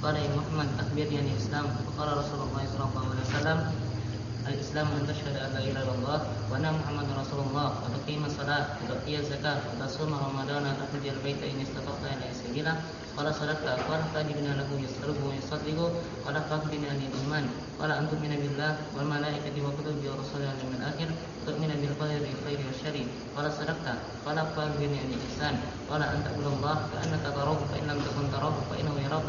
وقال يا محمد أخبرني عن الإسلام فقال رسول الله صلى الله عليه وسلم الإسلام أن تشهد أن لا إله إلا الله وأن محمد رسول الله وتقيم الصلاة وتؤتي الزكاة وتصوم رمضان وتحج البيت إن استطعت إلى سبيلا قال صدقت قال فأجبنا له يسأله ويصدق قال فأخبرني عن الإيمان قال أن تؤمن بالله والملائكة وكتبه ورسله واليوم الآخر تؤمن بالقدر الخير والشر قال صدقت قال فأخبرني عن الإحسان قال أن تعبد الله كأنك تراه فإن لم تكن تراه فإنه يراك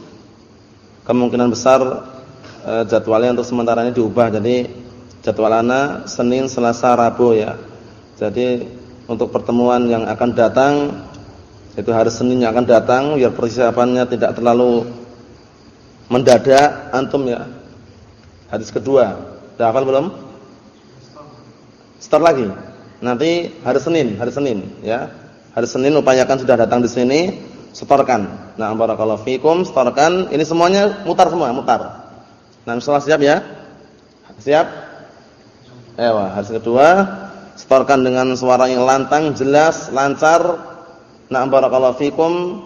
kemungkinan besar uh, jadwalnya untuk sementara ini diubah jadi jadwalana Senin, Selasa, Rabu ya. Jadi untuk pertemuan yang akan datang itu hari Senin yang akan datang biar persiapannya tidak terlalu mendadak antum ya. Hadis kedua, sudah hafal belum? Start lagi. Nanti hari Senin, hari Senin ya. Hari Senin upayakan sudah datang di sini, setorkan. Nah, barakallahu fikum, setorkan. Ini semuanya mutar semua, mutar. Nah, insyaallah siap ya? Siap? Ewa, hadis kedua, setorkan dengan suara yang lantang, jelas, lancar. Nah, barakallahu fikum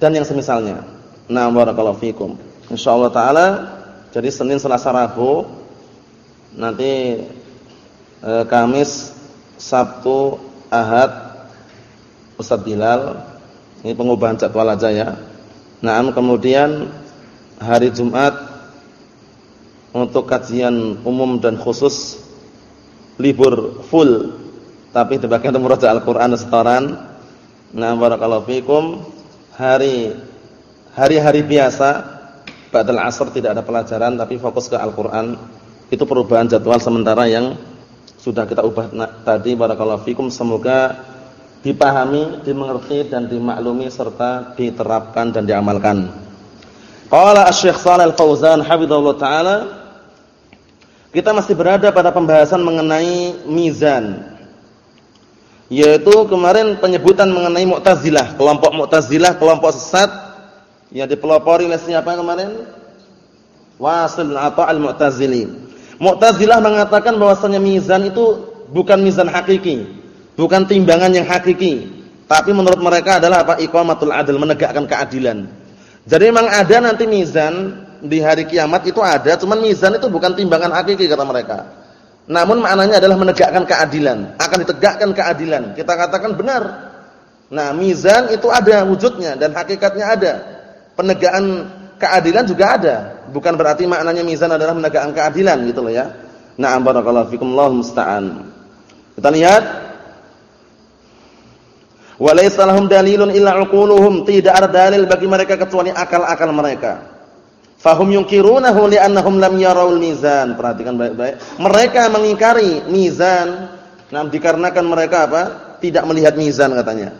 dan yang semisalnya. Nah, barakallahu fikum. Insyaallah taala jadi Senin, Selasa, Rabu nanti eh, Kamis, Sabtu, Ahad Ustaz Bilal. Ini pengubahan jadwal aja ya. Nah, kemudian hari Jumat untuk kajian umum dan khusus libur full tapi dibagi untuk murajaah Al-Qur'an setoran. Nah, barakallahu fikum. Hari hari-hari biasa ba'dal asr tidak ada pelajaran tapi fokus ke Al-Qur'an. Itu perubahan jadwal sementara yang sudah kita ubah nah, tadi barakallahu fikum semoga dipahami, dimengerti dan dimaklumi serta diterapkan dan diamalkan. Qala Asy-Syaikh Shalal Fauzan hafizallahu taala kita masih berada pada pembahasan mengenai mizan. Yaitu kemarin penyebutan mengenai Mu'tazilah, kelompok Mu'tazilah, kelompok sesat yang dipelopori oleh siapa kemarin? Wasil atau Al-Mu'tazili. Mu'tazilah mengatakan bahwasanya mizan itu bukan mizan hakiki, bukan timbangan yang hakiki, tapi menurut mereka adalah apa? Iqamatul adil, menegakkan keadilan. Jadi memang ada nanti mizan di hari kiamat itu ada, cuman mizan itu bukan timbangan hakiki kata mereka. Namun maknanya adalah menegakkan keadilan, akan ditegakkan keadilan. Kita katakan benar. Nah, mizan itu ada wujudnya dan hakikatnya ada. Penegakan keadilan juga ada. Bukan berarti maknanya mizan adalah menegakkan keadilan gitu loh ya. Na'am barakallahu fikum Allahu musta'an. Kita lihat Walaysa lahum dalilun illa uquluhum, tidak ada dalil bagi mereka kecuali akal-akal mereka. Fahum yunkirunahu li'annahum lam yarawul mizan. Perhatikan baik-baik. Mereka mengingkari mizan. Nah, dikarenakan mereka apa? Tidak melihat mizan katanya.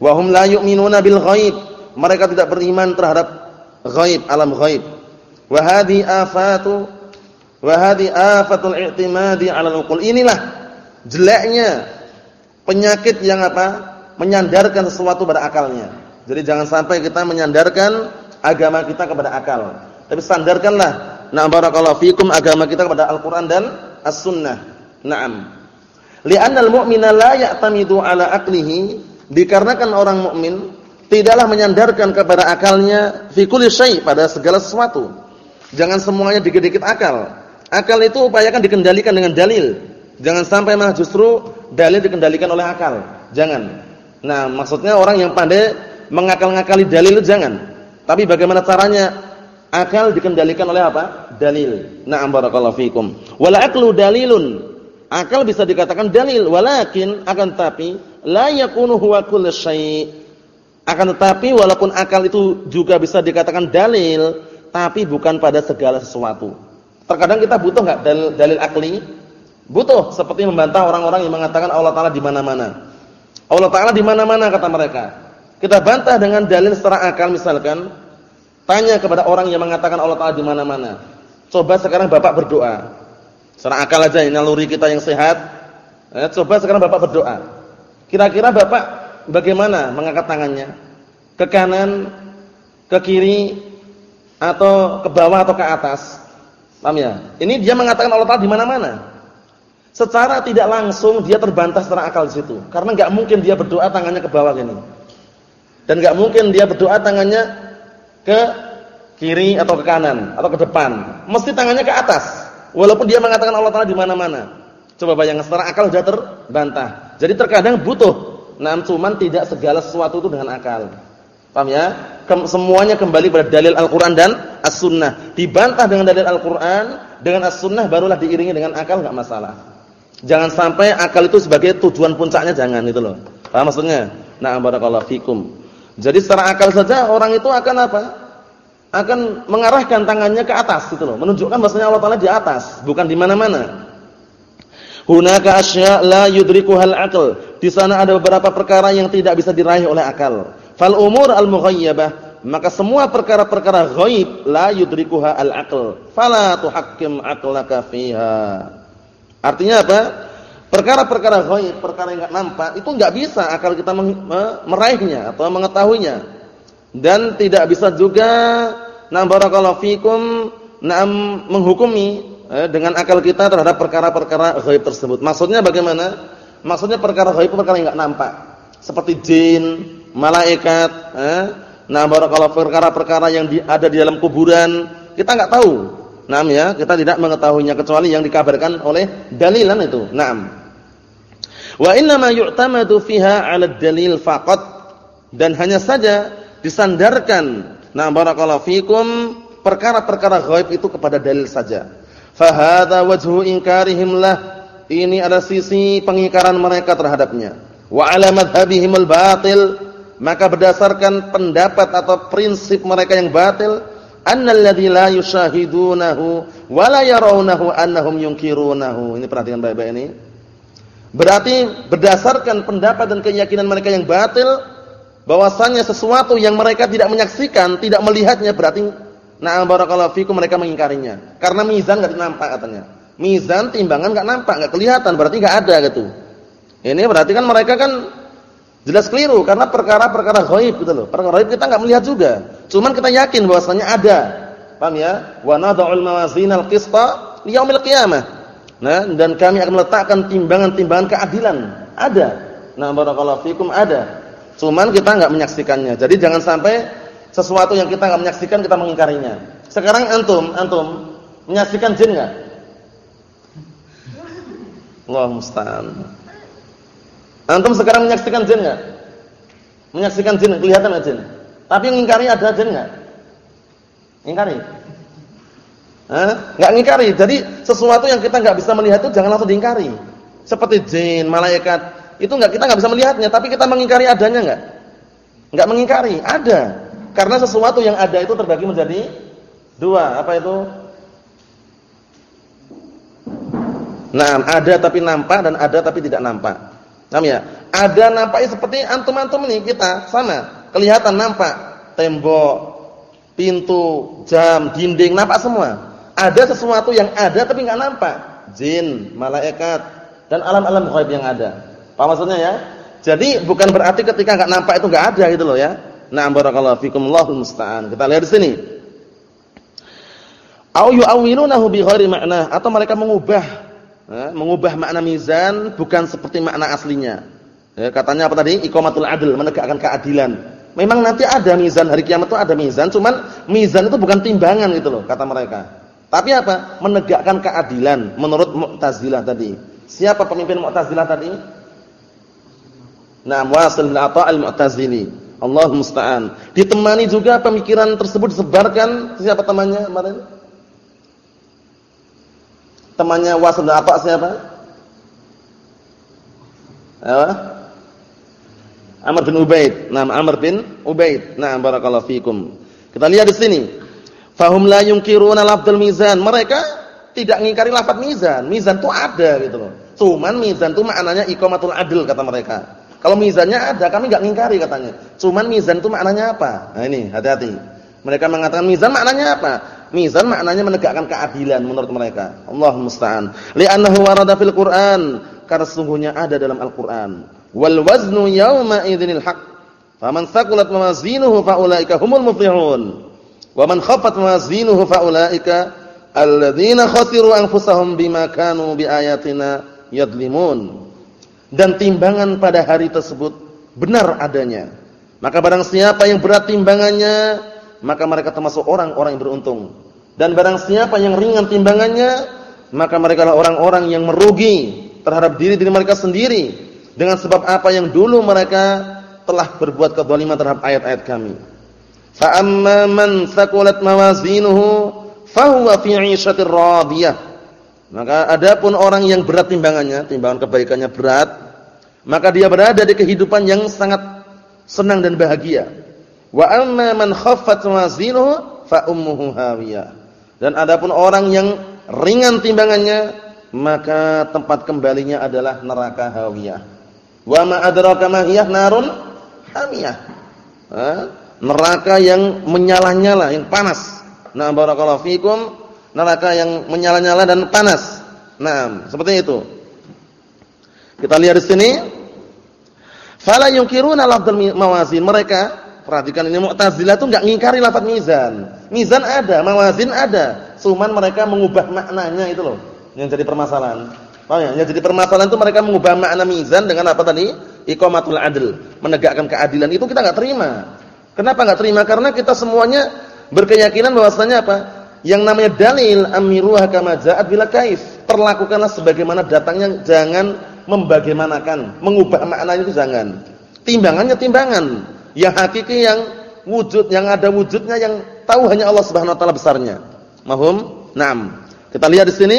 Wa hum la yu'minuna bil ghaib. Mereka tidak beriman terhadap ghaib, alam ghaib. Wa hadhi afatu Wa hadhi afatul i'timadi 'ala al Inilah jeleknya penyakit yang apa? Menyandarkan sesuatu pada akalnya. Jadi jangan sampai kita menyandarkan agama kita kepada akal. Tapi sandarkanlah na barakallahu fikum agama kita kepada Al-Qur'an dan As-Sunnah. Naam. Li'anna al-mu'mina la ya'tamidu 'ala aqlihi dikarenakan orang mukmin tidaklah menyandarkan kepada akalnya fi kulli syai' pada segala sesuatu. Jangan semuanya dikit-dikit akal. Akal itu upayakan dikendalikan dengan dalil. Jangan sampai malah justru dalil dikendalikan oleh akal. Jangan. Nah, maksudnya orang yang pandai mengakal-ngakali dalil itu jangan. Tapi bagaimana caranya? Akal dikendalikan oleh apa? Dalil. Na'am barakallahu fikum. Wal aqlu dalilun. Akal bisa dikatakan dalil, walakin akan tapi la yakunu huwa kullu. Akan tetapi walaupun akal itu juga bisa dikatakan dalil, tapi bukan pada segala sesuatu. Terkadang kita butuh enggak dalil, dalil akli? Butuh, seperti membantah orang-orang yang mengatakan Allah taala di mana-mana. Allah taala di mana-mana kata mereka. Kita bantah dengan dalil secara akal misalkan, tanya kepada orang yang mengatakan Allah Taala di mana-mana. Coba sekarang Bapak berdoa. Secara akal aja ini naluri kita yang sehat. Eh, coba sekarang Bapak berdoa. Kira-kira Bapak bagaimana mengangkat tangannya? Ke kanan, ke kiri, atau ke bawah atau ke atas? Paham ya? Ini dia mengatakan Allah Taala di mana-mana. Secara tidak langsung dia terbantah secara akal di situ. Karena nggak mungkin dia berdoa tangannya ke bawah gini. Dan nggak mungkin dia berdoa tangannya ke kiri atau ke kanan atau ke depan. Mesti tangannya ke atas. Walaupun dia mengatakan Allah Taala di mana-mana. Coba bayangkan secara akal sudah terbantah. Jadi terkadang butuh. Nah, cuman tidak segala sesuatu itu dengan akal. Paham ya? Semuanya kembali pada dalil Al-Qur'an dan As-Sunnah. Dibantah dengan dalil Al-Qur'an, dengan As-Sunnah barulah diiringi dengan akal enggak masalah. Jangan sampai akal itu sebagai tujuan puncaknya jangan itu loh. Paham maksudnya? Na'am barakallahu fikum. Jadi secara akal saja orang itu akan apa? Akan mengarahkan tangannya ke atas gitu loh, menunjukkan bahwasanya Allah Taala di atas, bukan di mana-mana. Hunaka asya' la yudrikuhal aql. Di sana ada beberapa perkara yang tidak bisa diraih oleh akal. Fal umur al-mughayyabah, maka semua perkara-perkara ghaib la yudrikuha al-aql. Fala tuhakkim aqlaka fiha. Artinya apa? Perkara-perkara ghaib, perkara yang enggak nampak, itu enggak bisa akal kita meraihnya atau mengetahuinya. Dan tidak bisa juga na barakallahu fikum menghukumi eh, dengan akal kita terhadap perkara-perkara ghaib tersebut. Maksudnya bagaimana? Maksudnya perkara ghaib perkara yang enggak nampak. Seperti jin, malaikat, eh, nah barakallahu perkara-perkara yang ada di dalam kuburan, kita enggak tahu. Naam ya, kita tidak mengetahuinya kecuali yang dikabarkan oleh dalilan itu. Naam. Wa inna ma yu'tamadu fiha 'ala dalil faqat dan hanya saja disandarkan nah barakallahu fikum perkara-perkara ghaib itu kepada dalil saja. Fa hadza wajhu inkarihim lah. Ini ada sisi pengingkaran mereka terhadapnya. Wa 'ala madhhabihim al-batil maka berdasarkan pendapat atau prinsip mereka yang batil annal ladzi la yushahidunahu wa la yarawnahu annahum yunkirunahu. Ini perhatikan baik-baik ini. Berarti berdasarkan pendapat dan keyakinan mereka yang batil bahwasanya sesuatu yang mereka tidak menyaksikan, tidak melihatnya berarti na'am barakallahu fikum mereka mengingkarinya. Karena mizan enggak nampak katanya. Mizan timbangan enggak nampak, enggak kelihatan, berarti enggak ada gitu. Ini berarti kan mereka kan jelas keliru karena perkara-perkara ghaib gitu loh. Perkara ghaib kita enggak melihat juga. Cuman kita yakin bahwasanya ada. Paham ya? Wa nadha'ul mawazinal qista liyaumil qiyamah. Nah, dan kami akan meletakkan timbangan-timbangan keadilan. Ada. Nah, barakallahu fikum ada. Cuman kita enggak menyaksikannya. Jadi jangan sampai sesuatu yang kita enggak menyaksikan kita mengingkarinya. Sekarang antum, antum menyaksikan jin enggak? Allah musta'an. Antum sekarang menyaksikan jin enggak? Menyaksikan jin, kelihatan enggak jin? Tapi yang mengingkari ada jin enggak? Ingkari? Enggak ngingkari. Jadi sesuatu yang kita enggak bisa melihat itu jangan langsung diingkari. Seperti jin, malaikat, itu enggak kita enggak bisa melihatnya, tapi kita mengingkari adanya enggak? Enggak mengingkari, ada. Karena sesuatu yang ada itu terbagi menjadi dua. Apa itu? Nah, ada tapi nampak dan ada tapi tidak nampak. Paham ya? Ada nampaknya seperti antum-antum ini kita sama, kelihatan nampak tembok, pintu, jam, dinding nampak semua. Ada sesuatu yang ada tapi enggak nampak. Jin, malaikat dan alam-alam ghaib yang ada. Apa maksudnya ya? Jadi bukan berarti ketika enggak nampak itu enggak ada gitu loh ya. Na'am barakallahu fikum Allahul musta'an. Kita lihat di sini. Au yu'awwilunahu bi ghairi makna atau mereka mengubah ya, mengubah makna mizan bukan seperti makna aslinya. Ya, katanya apa tadi? Iqamatul adl, menegakkan keadilan. Memang nanti ada mizan hari kiamat itu ada mizan, cuman mizan itu bukan timbangan gitu loh kata mereka. Tapi apa? Menegakkan keadilan menurut Mu'tazilah tadi. Siapa pemimpin Mu'tazilah tadi? Nah, Wasil bin Atha al-Mu'tazili. Allah musta'an. Ditemani juga pemikiran tersebut disebarkan siapa temannya kemarin? Temannya Wasil bin Atha siapa? Apa? Amr bin Ubaid. Nah, Amr bin Ubaid. Nah, barakallahu fikum. Kita lihat di sini. Fahum la yunkiruna lafdzul mizan. Mereka tidak mengingkari lafaz mizan. Mizan itu ada gitu loh. Cuman mizan itu maknanya iqamatul adil kata mereka. Kalau mizannya ada, kami enggak ngingkari katanya. Cuman mizan itu maknanya apa? Nah ini, hati-hati. Mereka mengatakan mizan maknanya apa? Mizan maknanya menegakkan keadilan menurut mereka. Allah musta'an. Li'annahu warada fil Qur'an. Karena sesungguhnya ada dalam Al-Qur'an. Wal waznu yawma idzinil haqq. Faman thaqulat mawazinuhu faulaika humul muflihun. Wa man khaffat mawazinuhu faulaika alladzina khasiru anfusahum bima kanu biayatina yadlimun dan timbangan pada hari tersebut benar adanya. Maka barang siapa yang berat timbangannya, maka mereka termasuk orang-orang yang beruntung. Dan barang siapa yang ringan timbangannya, maka mereka adalah orang-orang yang merugi terhadap diri diri mereka sendiri dengan sebab apa yang dulu mereka telah berbuat kezaliman terhadap ayat-ayat kami. Fa amma man mawazinuhu fahuwa fi 'ishatir radiyah maka adapun orang yang berat timbangannya, timbangan kebaikannya berat, maka dia berada di kehidupan yang sangat senang dan bahagia. Wa amma man khaffat mazinuhu fa ummuhu hawiyah. Dan adapun orang yang ringan timbangannya, maka tempat kembalinya adalah neraka hawiyah. Wa ma adraka ma hiya narun hamiyah. neraka yang menyala-nyala, yang panas. Nah, barakallahu fikum neraka yang menyala-nyala dan panas. Nah, seperti itu. Kita lihat di sini. Fala yunkiruna lafdzul mawazin. Mereka perhatikan ini Mu'tazilah itu enggak ngingkari lafaz mizan. Mizan ada, mawazin ada. Cuman mereka mengubah maknanya itu loh. Yang jadi permasalahan. Paham ya? Yang jadi permasalahan itu mereka mengubah makna mizan dengan apa tadi? Iqamatul adl, menegakkan keadilan. Itu kita enggak terima. Kenapa enggak terima? Karena kita semuanya berkeyakinan bahwasanya apa? Yang namanya dalil amiruha kama ja'at bila kaif. Perlakukanlah sebagaimana datangnya, jangan membagaimanakan, mengubah maknanya itu jangan. Timbangannya timbangan. Yang hakiki yang wujud, yang ada wujudnya yang tahu hanya Allah Subhanahu wa taala besarnya. Mahum? Naam. Kita lihat di sini.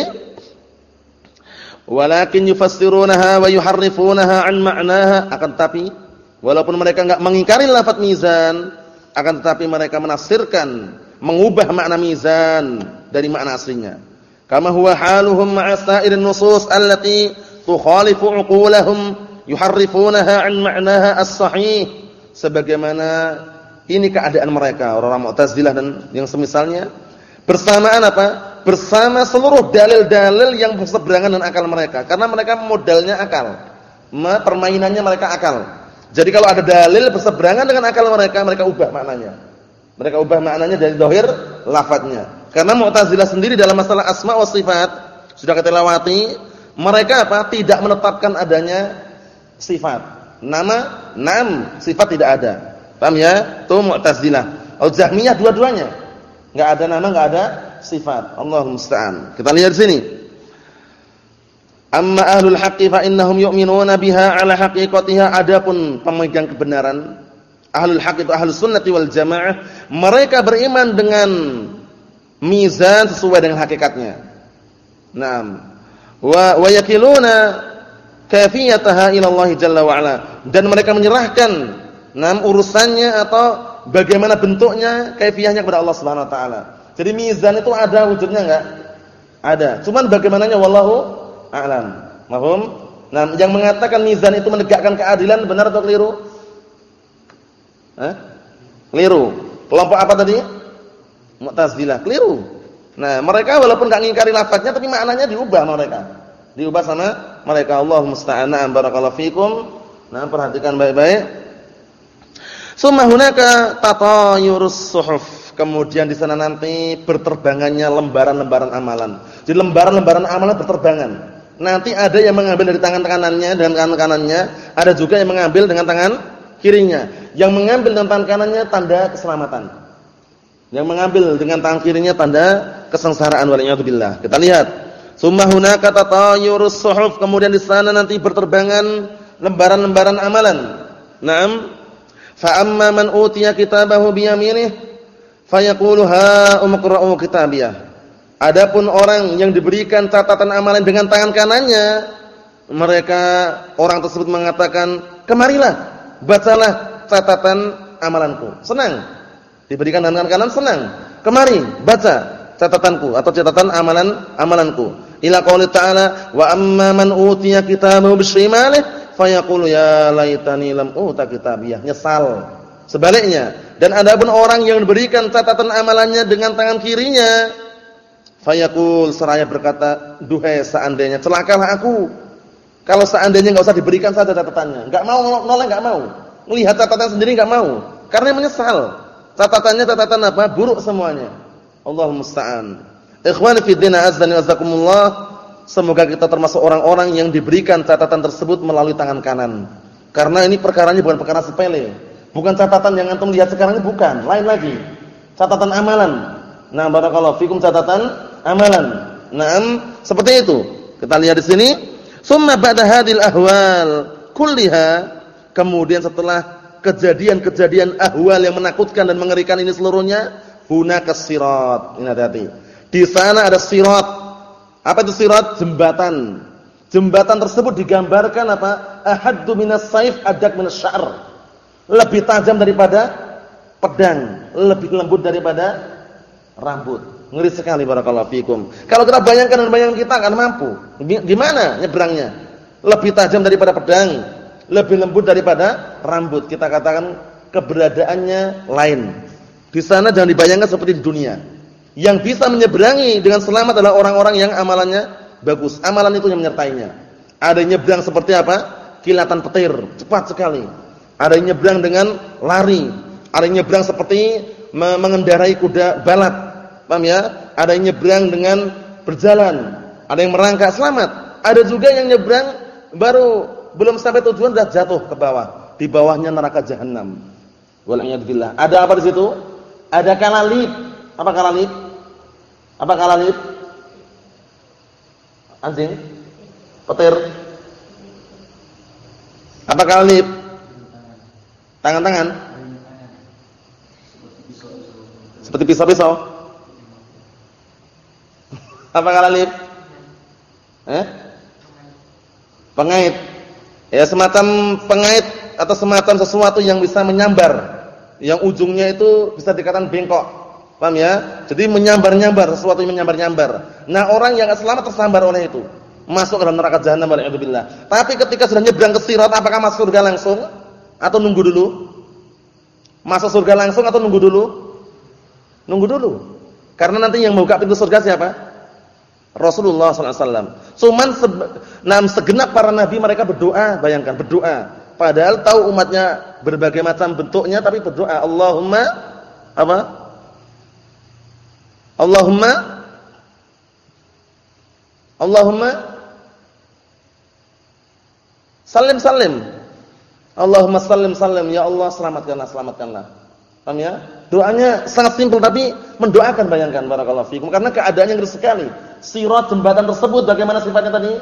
Walakin yufassirunaha wa yuharrifunaha an ma'naha akan tapi walaupun mereka enggak mengingkari lafaz mizan akan tetapi mereka menafsirkan mengubah makna mizan dari makna aslinya. Kama huwa haluhum ma'a sa'irin nusus allati tukhalifu 'uqulahum yuharrifunaha 'an ma'naha as-sahih. Sebagaimana ini keadaan mereka orang-orang Mu'tazilah dan yang semisalnya bersamaan apa? Bersama seluruh dalil-dalil yang berseberangan dengan akal mereka karena mereka modalnya akal. Permainannya mereka akal. Jadi kalau ada dalil berseberangan dengan akal mereka, mereka ubah maknanya. Mereka ubah maknanya dari dohir lafadznya. Karena Mu'tazilah sendiri dalam masalah asma wa sifat sudah kita lewati, mereka apa? Tidak menetapkan adanya sifat. Nama, nam, sifat tidak ada. Paham ya? Itu Mu'tazilah. Al-Jahmiyah dua-duanya. Enggak ada nama, enggak ada sifat. Allahumma musta'an. Kita lihat sini. Amma ahlul haqqi fa innahum yu'minuna biha ala haqiqatiha adapun pemegang kebenaran ahlul haq itu ahlus sunnati wal jamaah, mereka beriman dengan mizan sesuai dengan hakikatnya. Naam. Wa wa yakiluna kayfiyataha ila Allah jalla wa ala dan mereka menyerahkan naam urusannya atau bagaimana bentuknya, kaifiahnya kepada Allah Subhanahu wa taala. Jadi mizan itu ada wujudnya enggak? Ada. Cuman bagaimananya wallahu a'lam. Mahum? Nah, yang mengatakan mizan itu menegakkan keadilan benar atau keliru? Hah? Keliru. Kelompok apa tadi? Mu'tazilah. Keliru. Nah, mereka walaupun enggak ngingkari lafadznya tapi maknanya diubah mereka. Diubah sama mereka. Allah musta'an. Barakallahu fikum. Nah, perhatikan baik-baik. Summa hunaka tatayurus suhuf. Kemudian di sana nanti berterbangannya lembaran-lembaran amalan. Jadi lembaran-lembaran amalan berterbangan. Nanti ada yang mengambil dari tangan kanannya dengan tangan kanannya, ada juga yang mengambil dengan tangan kirinya. Yang mengambil dengan tangan kanannya tanda keselamatan. Yang mengambil dengan tangan kirinya tanda kesengsaraan waliyadzubillah. Kita lihat. Summa hunaka tatayurus suhuf. Kemudian di sana nanti berterbangan lembaran-lembaran amalan. Naam. Fa amma man utiya kitabahu bi yaminih fayaqulu ha umqra'u kitabiyah. Adapun orang yang diberikan catatan amalan dengan tangan kanannya, mereka orang tersebut mengatakan, "Kemarilah, bacalah catatan amalanku." Senang. Diberikan dengan tangan kanan senang. Kemari, baca catatanku atau catatan amalan amalanku. Ila qouli ta'ala, "Wa amma man utiya kitabahu bisyimalihi fayaqulu ya laitani lam uta kitabiyah." Nyesal. Sebaliknya, dan ada pun orang yang diberikan catatan amalannya dengan tangan kirinya, Fayaqul seraya berkata, "Duhai seandainya celakalah aku. Kalau seandainya enggak usah diberikan saja catatannya. Enggak mau noleh enggak mau. Melihat catatan sendiri enggak mau karena menyesal. Catatannya catatan apa? Buruk semuanya. Allahumma musta'an. Ikhwani fi din azza wa Semoga kita termasuk orang-orang yang diberikan catatan tersebut melalui tangan kanan. Karena ini perkaranya bukan perkara sepele. Bukan catatan yang antum lihat sekarang ini bukan, lain lagi. Catatan amalan. Nah, barakallahu fikum catatan amalan. Naam, seperti itu. Kita lihat di sini, summa ba'da hadil ahwal kulliha, kemudian setelah kejadian-kejadian ahwal yang menakutkan dan mengerikan ini seluruhnya, hunaka sirat. Ini hati-hati. Di sana ada sirat. Apa itu sirat? Jembatan. Jembatan tersebut digambarkan apa? Ahaddu minas saif adak minas sya'r. Lebih tajam daripada pedang, lebih lembut daripada rambut. Ngeri sekali barakallahu fikum. Kalau kita bayangkan dan bayangkan kita akan mampu. Gimana nyebrangnya? Lebih tajam daripada pedang, lebih lembut daripada rambut. Kita katakan keberadaannya lain. Di sana jangan dibayangkan seperti di dunia. Yang bisa menyeberangi dengan selamat adalah orang-orang yang amalannya bagus. Amalan itu yang menyertainya. Ada yang nyebrang seperti apa? Kilatan petir, cepat sekali. Ada yang nyebrang dengan lari. Ada yang nyebrang seperti mengendarai kuda balap Paham ya? Ada yang nyebrang dengan berjalan, ada yang merangkak selamat. Ada juga yang nyebrang baru belum sampai tujuan sudah jatuh ke bawah. Di bawahnya neraka jahanam. Wal'iyadzubillah. Ada apa di situ? Ada kalalip. Apa kalalip? Apa kalalip? Anjing? Petir? Apa kalalip? Tangan-tangan? Seperti pisau-pisau. Apa kalalip? Eh? Pengait. Ya semacam pengait atau semacam sesuatu yang bisa menyambar. Yang ujungnya itu bisa dikatakan bengkok. Paham ya? Jadi menyambar-nyambar, sesuatu yang menyambar-nyambar. Nah, orang yang selamat tersambar oleh itu. Masuk ke dalam neraka jahanam waliyadzubillah. Tapi ketika sudah nyebrang ke sirat, apakah masuk surga langsung atau nunggu dulu? Masuk surga langsung atau nunggu dulu? Nunggu dulu. Karena nanti yang membuka pintu surga siapa? Rasulullah SAW. Cuman enam segenap para nabi mereka berdoa, bayangkan berdoa. Padahal tahu umatnya berbagai macam bentuknya, tapi berdoa Allahumma apa? Allahumma Allahumma salim salim. Allahumma salim salim. Ya Allah selamatkanlah, selamatkanlah. Paham ya? Doanya sangat simpel tapi mendoakan bayangkan barakallahu fikum karena keadaannya ngeri sekali sirat jembatan tersebut bagaimana sifatnya tadi?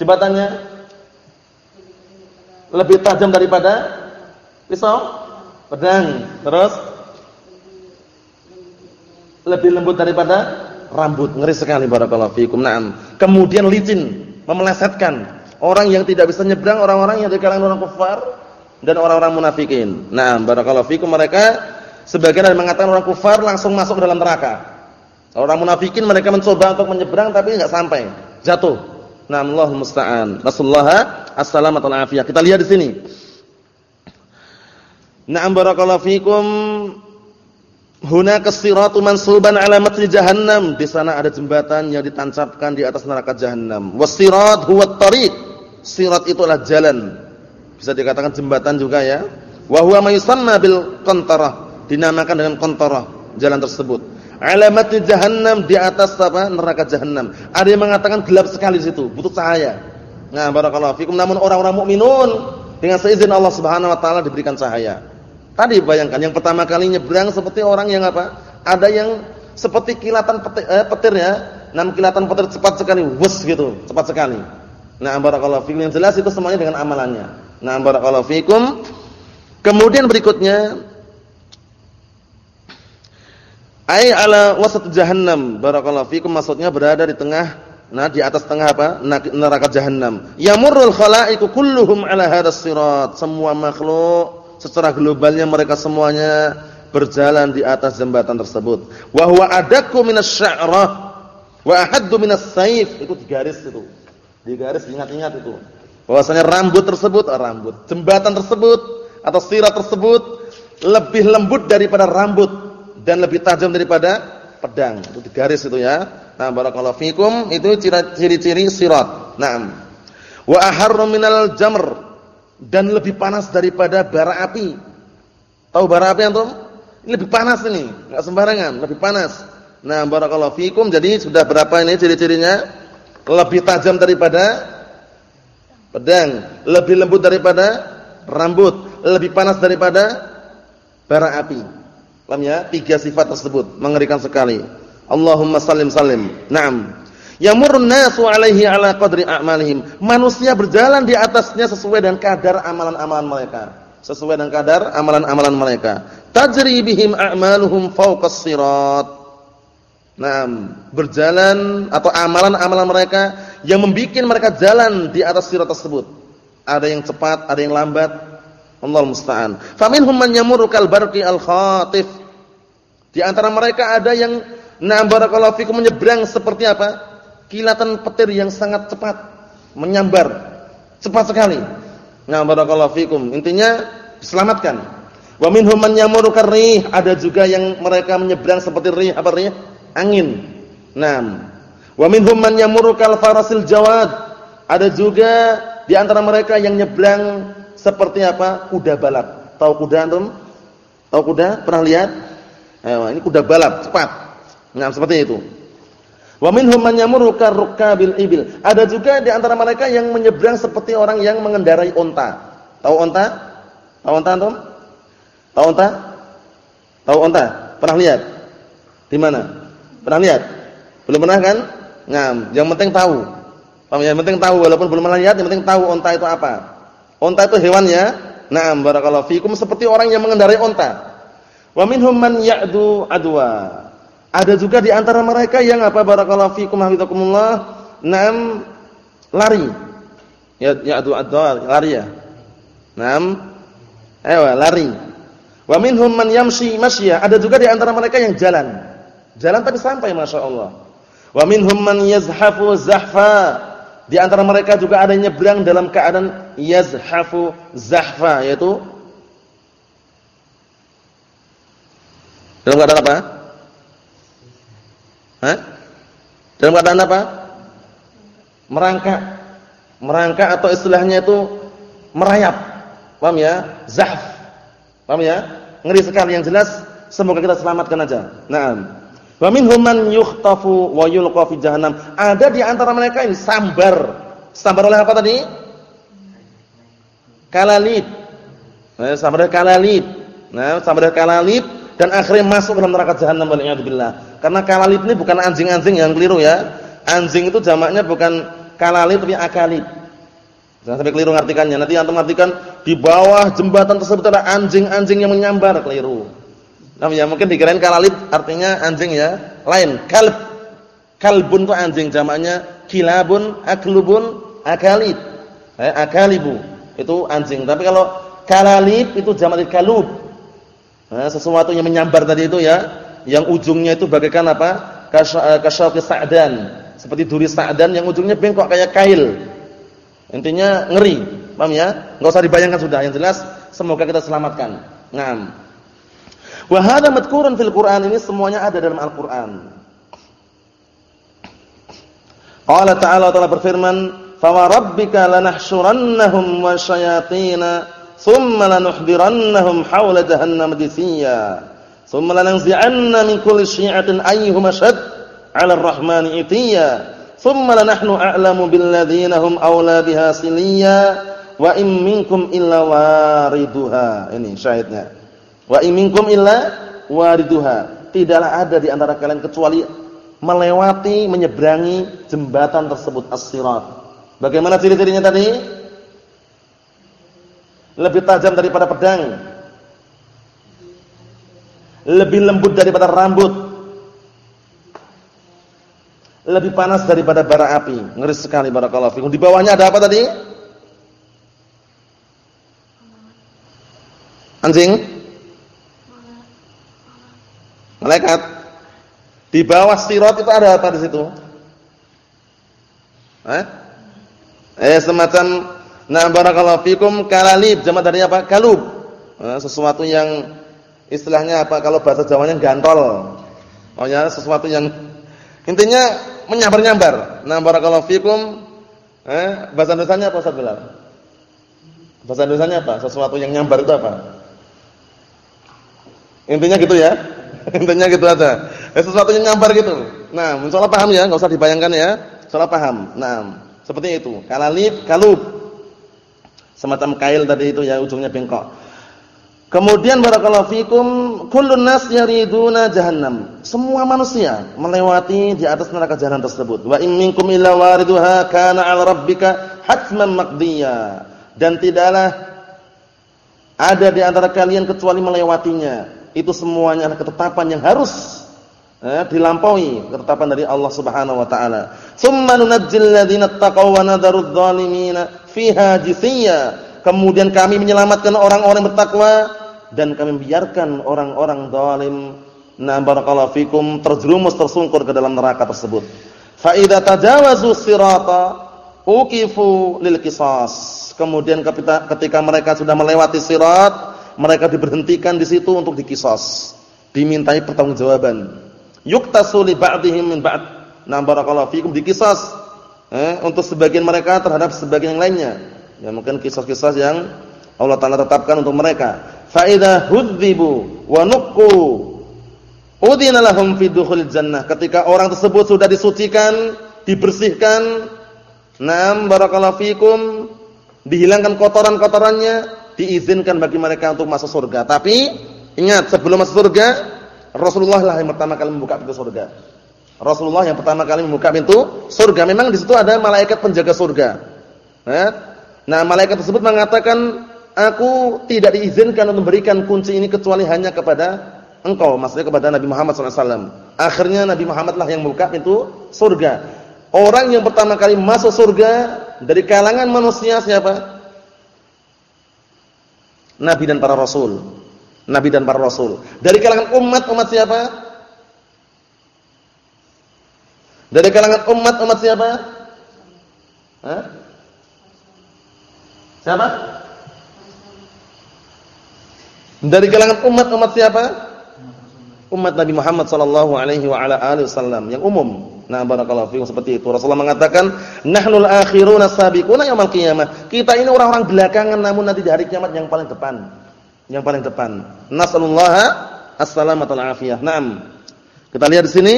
Jembatannya lebih tajam daripada pisau, pedang. Terus lebih lembut daripada rambut. Ngeri sekali barakallahu fiikum. Naam. Kemudian licin, memelesetkan. Orang yang tidak bisa nyebrang orang-orang yang di kalangan orang kafir dan orang-orang munafikin. Naam, barakallahu fiikum mereka sebagian ada mengatakan orang kafir langsung masuk ke dalam neraka. Orang munafikin mereka mencoba untuk menyeberang tapi enggak sampai, jatuh. Nah, Allah musta'an. Rasulullah assalamu alaihi Kita lihat di sini. Na'am barakallahu fikum. Hunaka siratu mansuban ala matni jahannam. Di sana ada jembatan yang ditancapkan di atas neraka jahannam. Wasirat huwa tariq. Sirat itu adalah jalan. Bisa dikatakan jembatan juga ya. Wa huwa ma yusamma bil. Dinamakan dengan qantarah jalan tersebut. Alamat jahannam di atas apa? neraka jahannam. Ada yang mengatakan gelap sekali di situ, butuh cahaya. Nah, barakallahu fikum. Namun orang-orang mukminun dengan seizin Allah Subhanahu wa taala diberikan cahaya. Tadi bayangkan yang pertama kali nyebrang seperti orang yang apa? Ada yang seperti kilatan petir, eh, petir ya. Nam kilatan petir cepat sekali, wus gitu, cepat sekali. Nah, barakallahu fikum. Yang jelas itu semuanya dengan amalannya. Nah, barakallahu fikum. Kemudian berikutnya Ai ala wasat jahannam. Barakallahu fikum maksudnya berada di tengah nah di atas tengah apa? neraka jahannam. Yamurrul khalaiqu kulluhum ala hadas sirat. Semua makhluk secara globalnya mereka semuanya berjalan di atas jembatan tersebut. Wa huwa adakku minasy'arah wa ahaddu minas saif. Itu di garis itu. Di garis ingat-ingat itu. Bahwasanya rambut tersebut, ah, rambut, jembatan tersebut atau sirat tersebut lebih lembut daripada rambut dan lebih tajam daripada pedang. Itu di garis itu ya. Nah, barakallahu fikum itu ciri-ciri sirat. Naam. Wa aharru minal jamr dan lebih panas daripada bara api. Tahu bara api antum? Ini lebih panas ini, enggak sembarangan, lebih panas. Nah, barakallahu fikum. Jadi sudah berapa ini ciri-cirinya? Lebih tajam daripada pedang, lebih lembut daripada rambut, lebih panas daripada bara api. Paham ya? Tiga sifat tersebut mengerikan sekali. Allahumma salim salim. Naam. Yamurun nasu alaihi ala qadri a'malihim. Manusia berjalan di atasnya sesuai dengan kadar amalan-amalan mereka. Sesuai dengan kadar amalan-amalan mereka. Tajri bihim a'maluhum fawqas sirat. Naam, berjalan atau amalan-amalan mereka yang membuat mereka jalan di atas sirat tersebut. Ada yang cepat, ada yang lambat, Allah musta'an. Faminhum man yamurru kal barqi al khatif. Di antara mereka ada yang na barakallahu fikum menyeberang seperti apa? Kilatan petir yang sangat cepat, menyambar cepat sekali. Nah, barakallahu fikum. Intinya diselamatkan. Wa minhum man yamurru karih, ada juga yang mereka menyeberang seperti rih apa rih? Angin. Naam. Wa minhum man yamurru kal farasil jawad. Ada juga di antara mereka yang nyebrang seperti apa? Kuda balap. Tahu kuda antum? Tahu kuda? Pernah lihat? Ayo, ini kuda balap, cepat. Nah, seperti itu. Wa minhum man yamurru karrukabil ibil. Ada juga di antara mereka yang menyeberang seperti orang yang mengendarai unta. Tahu unta? Tahu unta antum? Tahu unta? Tahu unta? Pernah lihat? Di mana? Pernah lihat? Belum pernah kan? Nah, yang penting tahu. Paham ya? Yang penting tahu walaupun belum pernah lihat, yang penting tahu unta itu apa. Unta itu hewannya. Naam barakallahu fikum seperti orang yang mengendarai unta. Wa minhum man ya'du adwa. Ada juga di antara mereka yang apa barakallahu fikum hafizakumullah, naam lari. Ya ya'du adwa, lari ya. Naam. Ayo lari. Wa minhum man yamshi masya. Ada juga di antara mereka yang jalan. Jalan tapi sampai Masya Allah. Wa minhum man yazhafu zahfa. Di antara mereka juga ada nyebrang dalam keadaan yazhafu zahfa yaitu dalam keadaan apa? Hah? Dalam keadaan apa? Merangkak. Merangkak atau istilahnya itu merayap. Paham ya? Zahf. Paham ya? Ngeri sekali yang jelas semoga kita selamatkan aja. Naam. Wa minhum man yukhtafu wa yulqa fi jahannam. Ada di antara mereka ini sambar. Sambar oleh apa tadi? Kalalid. Nah, sambar oleh kalalid. Nah, sambar oleh kalalid dan akhirnya masuk dalam neraka jahanam billah. Karena kalalid ini bukan anjing-anjing yang keliru ya. Anjing itu jamaknya bukan kalalid tapi akalid. Jangan sampai keliru ngartikannya. Nanti antum artikan di bawah jembatan tersebut ada anjing-anjing yang menyambar, keliru. Nah, ya mungkin dikirain kalalid artinya anjing ya. Lain, kalb. Kalbun itu anjing jamaknya kilabun, aklubun, akalid. Eh, akalibu. Itu anjing. Tapi kalau kalalid itu jamak kalub. Nah, sesuatu yang menyambar tadi itu ya, yang ujungnya itu bagaikan apa? Kasyauqi sa'dan. Seperti duri sa'dan yang ujungnya bengkok kayak kail. Intinya ngeri. Paham ya? Enggak usah dibayangkan sudah. Yang jelas semoga kita selamatkan. Naam. Wa hadza madhkurun fil Qur'an ini semuanya ada dalam Al-Qur'an. Qala ta'ala telah berfirman, "Fa rabbika wa syayatina thumma lanuhdirannahum hawla jahannam jithiya. Thumma lananzi'anna min kulli syi'atin ayyuhum ar-rahmani itiya. Thumma lanahnu a'lamu bil ladzina hum awla biha siliya wa in minkum illa wariduha." Ini syahidnya. In minkum illa wariduha. Tidaklah ada di antara kalian kecuali melewati menyeberangi jembatan tersebut as-sirat. Bagaimana ciri-cirinya tadi? Lebih tajam daripada pedang. Lebih lembut daripada rambut. Lebih panas daripada bara api. Ngeri sekali barakallahu fikum. Di bawahnya ada apa tadi? Anjing? Malaikat. Di bawah sirat itu ada apa di situ? Eh? Eh semacam nah barakallahu fikum kalalib jamak dari apa? Kalub. Eh, sesuatu yang istilahnya apa kalau bahasa Jawanya gantol. Oh ya, sesuatu yang intinya menyambar-nyambar. Nah barakallahu fikum eh bahasa Indonesianya apa Ustaz Bilal? Bahasa Indonesianya apa? Sesuatu yang nyambar itu apa? Intinya gitu ya. Intinya gitu aja. Ya, sesuatu yang nyambar gitu. Nah, insyaallah paham ya, enggak usah dibayangkan ya. Insyaallah paham. Nah, seperti itu. Kalalib, kalub. Semacam kail tadi itu ya ujungnya bengkok. Kemudian barakallahu fikum kullun nas yariduna jahannam. Semua manusia melewati di atas neraka jahanam tersebut. Wa in minkum illa wariduha kana 'ala rabbika hatman maqdiya. Dan tidaklah ada di antara kalian kecuali melewatinya. Itu semuanya adalah ketetapan yang harus eh, dilampaui ketetapan dari Allah Subhanahu wa taala. Tsumma nunajjil ladzina taqaw wa nadharudz zalimina fiha jithiya. Kemudian kami menyelamatkan orang-orang bertakwa dan kami biarkan orang-orang zalim na barakallahu fikum terjerumus tersungkur ke dalam neraka tersebut. Fa idza tajawazu sirata uqifu lil qisas. Kemudian ketika mereka sudah melewati sirat, mereka diberhentikan di situ untuk dikisos, dimintai pertanggungjawaban yuktasu li ba'dihim min ba'd. Nah barakallahu fikum dikisas eh, untuk sebagian mereka terhadap sebagian yang lainnya. Ya mungkin kisah-kisah yang Allah Taala tetapkan untuk mereka. Fa idza hudzibu wa nuqqu udina lahum fi jannah. Ketika orang tersebut sudah disucikan, dibersihkan, nam barakallahu fikum, dihilangkan kotoran-kotorannya, diizinkan bagi mereka untuk masuk surga. Tapi ingat sebelum masuk surga Rasulullah lah yang pertama kali membuka pintu surga. Rasulullah yang pertama kali membuka pintu surga. Memang di situ ada malaikat penjaga surga. Nah, malaikat tersebut mengatakan, "Aku tidak diizinkan untuk memberikan kunci ini kecuali hanya kepada engkau." Maksudnya kepada Nabi Muhammad SAW. Akhirnya Nabi Muhammad lah yang membuka pintu surga. Orang yang pertama kali masuk surga dari kalangan manusia siapa? Nabi dan para rasul. Nabi dan para rasul. Dari kalangan umat umat siapa? Dari kalangan umat umat siapa? Hah? Siapa? Dari kalangan umat umat siapa? Umat Nabi Muhammad sallallahu alaihi wasallam yang umum. Nah, barakallahu fiikum seperti itu. Rasulullah mengatakan, "Nahnul akhiruna sabiquna yaumil qiyamah." Kita ini orang-orang belakangan namun nanti di hari kiamat yang paling depan yang paling depan. Nasallallahu as-salamata wal afiyah. Naam. Kita lihat di sini.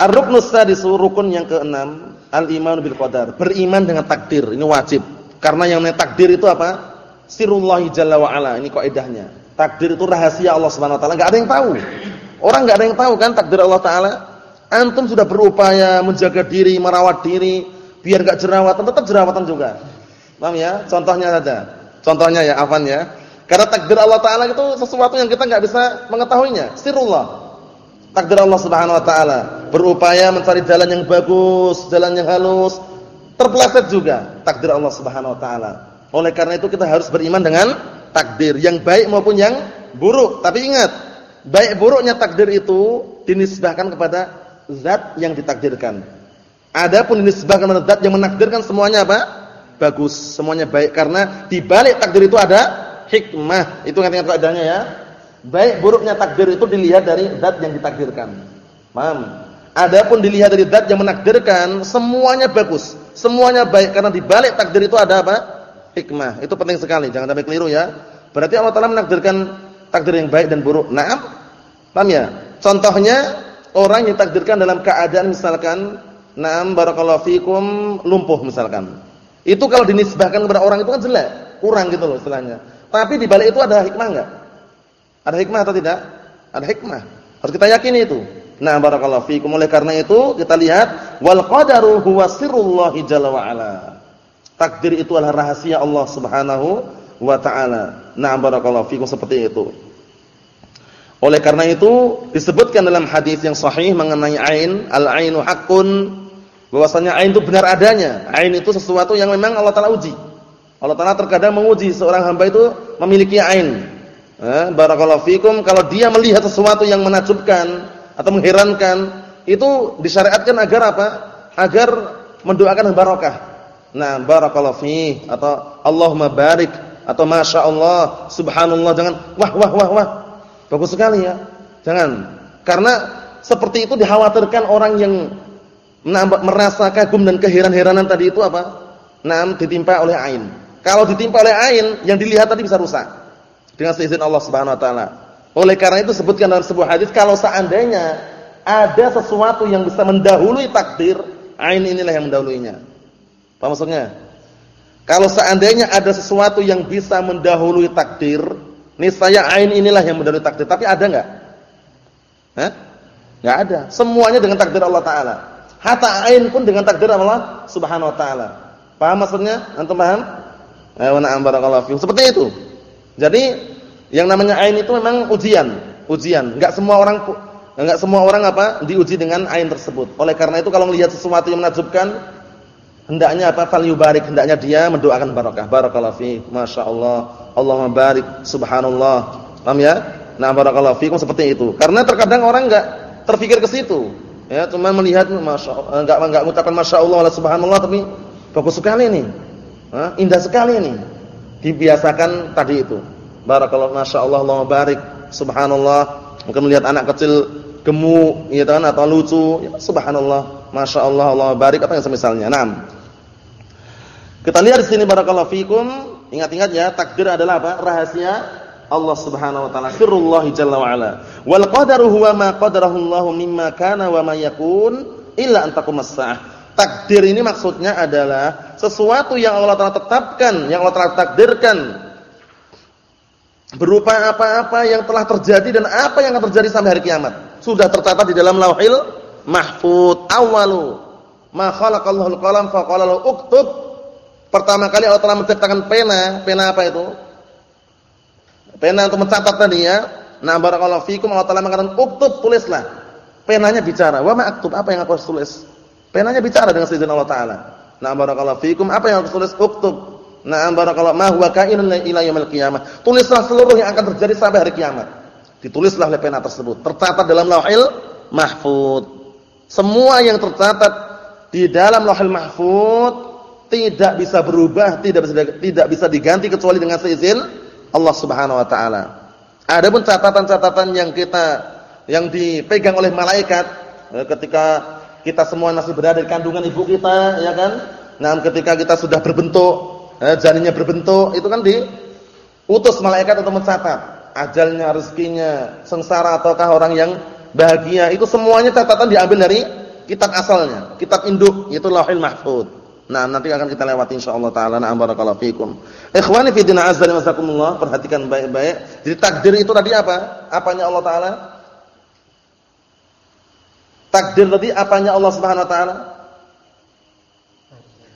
Ar-ruknus sadisu rukun yang keenam, al-iman bil qadar. Beriman dengan takdir, ini wajib. Karena yang namanya takdir itu apa? Sirullah jalla wa ala. Ini kaidahnya. Takdir itu rahasia Allah Subhanahu wa taala, enggak ada yang tahu. Orang enggak ada yang tahu kan takdir Allah taala. Antum sudah berupaya menjaga diri, merawat diri biar enggak jerawatan, tetap jerawatan juga. Paham ya? Contohnya saja. Contohnya ya, afan ya. Karena takdir Allah taala itu sesuatu yang kita enggak bisa mengetahuinya, sirullah. Takdir Allah Subhanahu wa taala. Berupaya mencari jalan yang bagus, jalan yang halus, terpeleset juga takdir Allah Subhanahu wa taala. Oleh karena itu kita harus beriman dengan takdir yang baik maupun yang buruk. Tapi ingat, baik buruknya takdir itu dinisbahkan kepada zat yang ditakdirkan. Adapun dinisbahkan kepada zat yang menakdirkan semuanya apa? Bagus, semuanya baik karena di balik takdir itu ada hikmah. Itu ingat-ingat kaidahnya ya. Baik buruknya takdir itu dilihat dari zat yang ditakdirkan. Paham? Adapun dilihat dari zat yang menakdirkan, semuanya bagus, semuanya baik karena di balik takdir itu ada apa? Hikmah. Itu penting sekali, jangan sampai keliru ya. Berarti Allah Taala menakdirkan takdir yang baik dan buruk. Naam. Paham ya? Contohnya orang yang takdirkan dalam keadaan misalkan naam barakallahu fikum lumpuh misalkan. Itu kalau dinisbahkan kepada orang itu kan jelek, kurang gitu loh istilahnya. Tapi di balik itu ada hikmah enggak? Ada hikmah atau tidak? Ada hikmah. Harus kita yakini itu. Nah, barakallahu fikum. Oleh karena itu, kita lihat wal qadaru huwa sirrullah jalla wa ala. Takdir itu adalah rahasia Allah Subhanahu wa taala. Nah, barakallahu fikum seperti itu. Oleh karena itu, disebutkan dalam hadis yang sahih mengenai ain, al-ainu haqqun, bahwasanya ain itu benar adanya. Ain itu sesuatu yang memang Allah taala uji. Allah taala terkadang menguji seorang hamba itu memiliki ain. Eh, barakallahu fikum kalau dia melihat sesuatu yang menakjubkan atau mengherankan, itu disyariatkan agar apa? Agar mendoakan barokah. Nah, barakallahu fi atau Allahumma barik atau masya Allah, subhanallah jangan wah wah wah wah. Bagus sekali ya. Jangan. Karena seperti itu dikhawatirkan orang yang merasa kagum dan keheran-heranan tadi itu apa? Nah, ditimpa oleh ain. Kalau ditimpa oleh ain, yang dilihat tadi bisa rusak dengan seizin Allah Subhanahu wa taala. Oleh karena itu sebutkan dalam sebuah hadis kalau seandainya ada sesuatu yang bisa mendahului takdir, ain inilah yang mendahuluinya. Apa maksudnya? Kalau seandainya ada sesuatu yang bisa mendahului takdir, niscaya ain inilah yang mendahului takdir. Tapi ada enggak? Hah? Enggak ada. Semuanya dengan takdir Allah taala. Hatta ain pun dengan takdir Allah Subhanahu wa taala. Paham maksudnya? Antum paham? Ayo na'am barakallahu fiikum. Seperti itu. Jadi yang namanya ain itu memang ujian, ujian. Enggak semua orang enggak semua orang apa diuji dengan ain tersebut. Oleh karena itu kalau melihat sesuatu yang menakjubkan hendaknya apa? Fal yubarik, hendaknya dia mendoakan barokah. Barakallahu fi, masyaallah. Allahumma barik, subhanallah. Paham ya? Nah, barakallahu fikum seperti itu. Karena terkadang orang enggak terpikir ke situ. Ya, cuma melihat masyaallah enggak enggak mengucapkan masyaallah wala subhanallah tapi bagus sekali ini. Indah sekali ini. Dibiasakan tadi itu. Barakallahu masyaallah Allahumma barik. Subhanallah. Mungkin melihat anak kecil gemuk ya kan atau lucu, ya, subhanallah, masyaallah Allah barik apa yang semisalnya. Naam. Kita lihat di sini barakallahu fikum, ingat-ingat ya, takdir adalah apa? Rahasia Allah Subhanahu wa taala, sirrullah jalla wa ala. Wal qadaru huwa ma qadarahu Allah mimma kana wa ma yakun illa an taqumas Takdir ini maksudnya adalah sesuatu yang Allah Taala tetapkan, yang Allah Taala takdirkan berupa apa-apa yang telah terjadi dan apa yang akan terjadi sampai hari kiamat. Sudah tercatat di dalam Lauhil Mahfuz. Awalu ma khalaqallahu al-qalam fa qala uktub. Pertama kali Allah telah menciptakan pena, pena apa itu? Pena untuk mencatat tadi ya. Nah, barakallahu fikum Allah Taala mengatakan uktub, tulislah. Penanya bicara. Wa ma aktub? Apa yang aku harus tulis? Penanya bicara dengan seizin Allah Taala. Nah, barakallahu fikum apa yang aku tulis? Uktub. Na'am barakallahu ma huwa kainun ila yaumil qiyamah. Tulislah seluruh yang akan terjadi sampai hari kiamat. Ditulislah oleh pena tersebut. Tercatat dalam Lauhil Mahfuz. Semua yang tercatat di dalam Lauhil Mahfuz tidak bisa berubah, tidak bisa tidak bisa diganti kecuali dengan seizin Allah Subhanahu wa taala. Adapun catatan-catatan yang kita yang dipegang oleh malaikat eh, ketika kita semua masih berada di kandungan ibu kita, ya kan? Nah, ketika kita sudah berbentuk eh, janinnya berbentuk, itu kan diutus malaikat untuk mencatat ajalnya, rezekinya, sengsara ataukah orang yang bahagia. Itu semuanya catatan diambil dari kitab asalnya, kitab induk yaitu Lauhil Mahfuz. Nah, nanti akan kita lewati insyaallah taala. Na barakallahu fikum. Ikhwani fi din azza wa jazakumullah, perhatikan baik-baik. Jadi takdir itu tadi apa? Apanya Allah taala? Takdir tadi apanya Allah Subhanahu wa taala?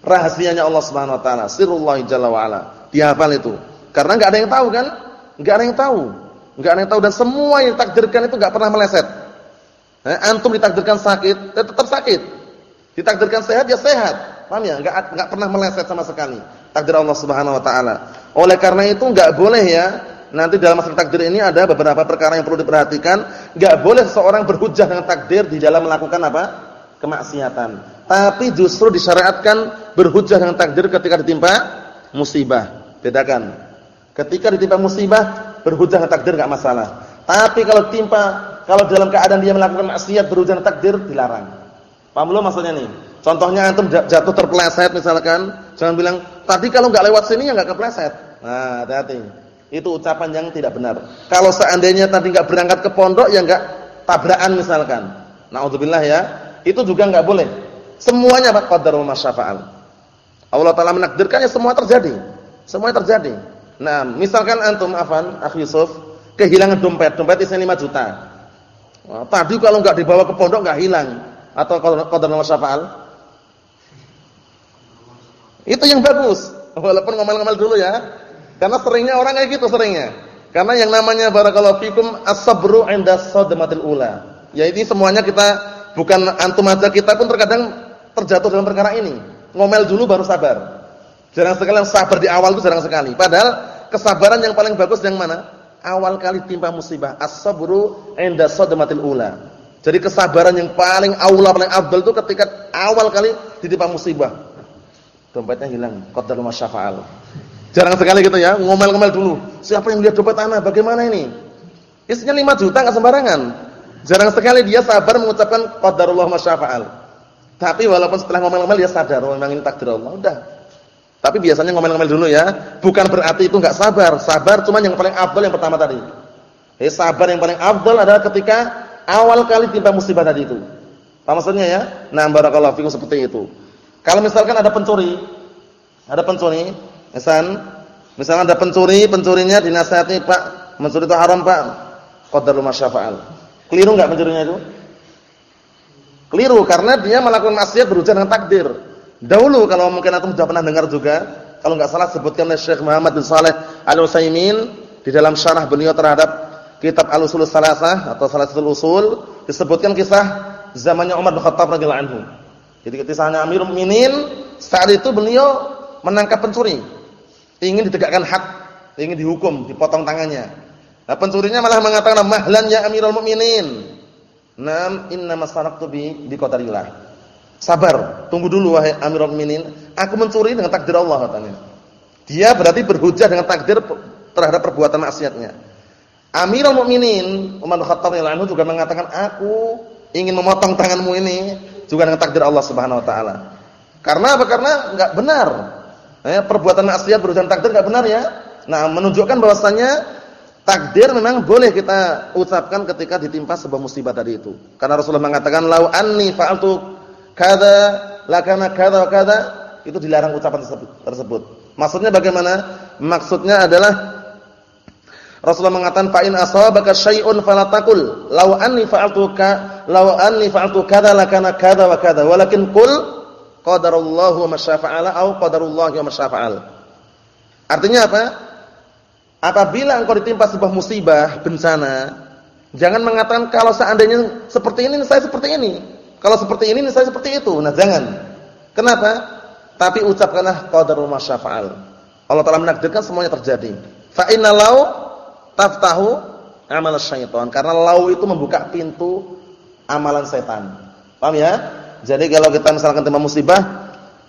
rahasianya Allah Subhanahu wa taala, sirrullah jalla wa ala. Dihafal itu. Karena enggak ada yang tahu kan? Enggak ada yang tahu. Enggak ada yang tahu dan semua yang ditakdirkan itu enggak pernah meleset. Eh, antum ditakdirkan sakit, ya tetap sakit. Ditakdirkan sehat ya sehat. Paham ya? Enggak enggak pernah meleset sama sekali. Takdir Allah Subhanahu wa taala. Oleh karena itu enggak boleh ya Nanti dalam masalah takdir ini ada beberapa perkara yang perlu diperhatikan. Enggak boleh seorang berhujjah dengan takdir di dalam melakukan apa? kemaksiatan tapi justru disyariatkan berhujjah dengan takdir ketika ditimpa musibah. Bedakan. Ketika ditimpa musibah, berhujah dengan takdir enggak masalah. Tapi kalau timpa kalau dalam keadaan dia melakukan maksiat berhujah dengan takdir dilarang. Paham belum maksudnya nih? Contohnya antum jatuh terpeleset misalkan, jangan bilang tadi kalau enggak lewat sini ya enggak kepleset. Nah, hati-hati. Itu ucapan yang tidak benar. Kalau seandainya tadi enggak berangkat ke pondok ya enggak tabrakan misalkan. Nauzubillah ya. Itu juga enggak boleh. Semuanya Pak qadarul masyafa'al. Allah taala menakdirkannya semua terjadi. Semua terjadi. Nah, misalkan antum afan, Akh Yusuf, kehilangan dompet, dompet isinya 5 juta. Nah, tadi kalau enggak dibawa ke pondok enggak hilang atau qadarul masyafa'al? Itu yang bagus. Walaupun ngomel-ngomel dulu ya. Karena seringnya orang kayak gitu seringnya. Karena yang namanya barakallahu fikum as-sabru 'inda sadmatil ula. Ya ini semuanya kita bukan antum aja kita pun terkadang terjatuh dalam perkara ini. Ngomel dulu baru sabar. Jarang sekali yang sabar di awal itu jarang sekali. Padahal kesabaran yang paling bagus yang mana? Awal kali timpa musibah. As-sabru 'inda sadmatil ula. Jadi kesabaran yang paling aula paling afdal itu ketika awal kali ditimpa musibah dompetnya hilang, qadar masyafa'al. Jarang sekali gitu ya, ngomel-ngomel dulu. Siapa yang lihat dompet ana? Bagaimana ini? Isinya 5 juta enggak sembarangan. Jarang sekali dia sabar mengucapkan qadarullah masyafa'al. Tapi walaupun setelah ngomel-ngomel dia sadar, memang ini takdir Allah. Udah. Tapi biasanya ngomel-ngomel dulu ya. Bukan berarti itu enggak sabar. Sabar cuma yang paling afdal yang pertama tadi. Eh sabar yang paling afdal adalah ketika awal kali timpa musibah tadi itu. Apa maksudnya ya? Nah, barakallahu fikum seperti itu. Kalau misalkan ada pencuri, ada pencuri, misal, misalnya ada pencuri, pencurinya dinasihati, Pak, mencuri itu haram, Pak. Qadarul masyafa'al. Keliru enggak pencurinya itu? Keliru karena dia melakukan maksiat berujar dengan takdir. Dahulu kalau mungkin antum sudah pernah dengar juga, kalau enggak salah sebutkan oleh Syekh Muhammad bin Saleh Al-Utsaimin di dalam syarah beliau terhadap kitab Al-Usulus Salasah atau Salasatul Usul disebutkan kisah zamannya Umar bin Khattab radhiyallahu anhu. Jadi ketika Amirul Mukminin saat itu beliau menangkap pencuri. Ingin ditegakkan hak, ingin dihukum, dipotong tangannya. Nah, pencurinya malah mengatakan mahlan ya Amirul Mukminin. Nam inna masaraktu bi qadarillah. Sabar, tunggu dulu wahai Amirul Mukminin, aku mencuri dengan takdir Allah katanya. Dia berarti berhujah dengan takdir terhadap perbuatan maksiatnya. Amirul Mukminin Umar Khattab radhiyallahu juga mengatakan, "Aku ingin memotong tanganmu ini juga dengan takdir Allah Subhanahu wa taala. Karena apa? Karena enggak benar. Eh, perbuatan maksiat berurusan takdir enggak benar ya. Nah, menunjukkan bahwasannya takdir memang boleh kita ucapkan ketika ditimpa sebuah musibah tadi itu. Karena Rasulullah mengatakan lau anni fa'altu kada lakana kada kada itu dilarang ucapan tersebut. Maksudnya bagaimana? Maksudnya adalah Rasulullah mengatakan fa in asabaka syai'un fala taqul law anni fa'altu ka law anni fa'altu lakana kadza wa kadza walakin qul qadarullahu wa masyafa'ala au qadarullahi wa masyafa'al. Artinya apa? Apabila engkau ditimpa sebuah musibah, bencana, jangan mengatakan kalau seandainya seperti ini saya seperti ini. Kalau seperti ini saya seperti itu. Nah, jangan. Kenapa? Tapi ucapkanlah qadarul masyafa'al. Allah Taala menakdirkan semuanya terjadi. Fa inna law taftahu amal syaitan karena lau itu membuka pintu amalan setan. Paham ya? Jadi kalau kita misalkan terima musibah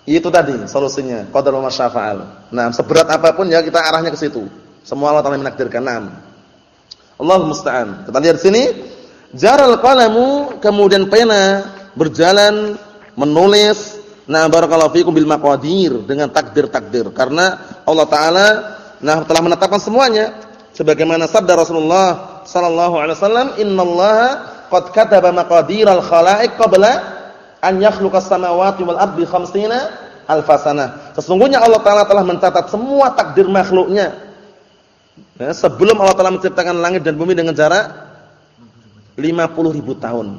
itu tadi solusinya qadarul masyafa'al. Nah, seberat apa pun ya kita arahnya ke situ. Semua Allah Taala menakdirkan. Naam. Allah musta'an. Kita lihat sini, jaral qalamu kemudian pena berjalan menulis nah barakallahu fikum bil maqadir dengan takdir-takdir karena Allah taala nah telah menetapkan semuanya sebagaimana sabda Rasulullah sallallahu alaihi wasallam innallaha qad kataba maqadiral khalaiq qabla an yakhluqas samawati wal ardi khamsina alfasana sesungguhnya Allah taala telah mencatat semua takdir makhluknya ya, sebelum Allah taala menciptakan langit dan bumi dengan jarak 50 ribu tahun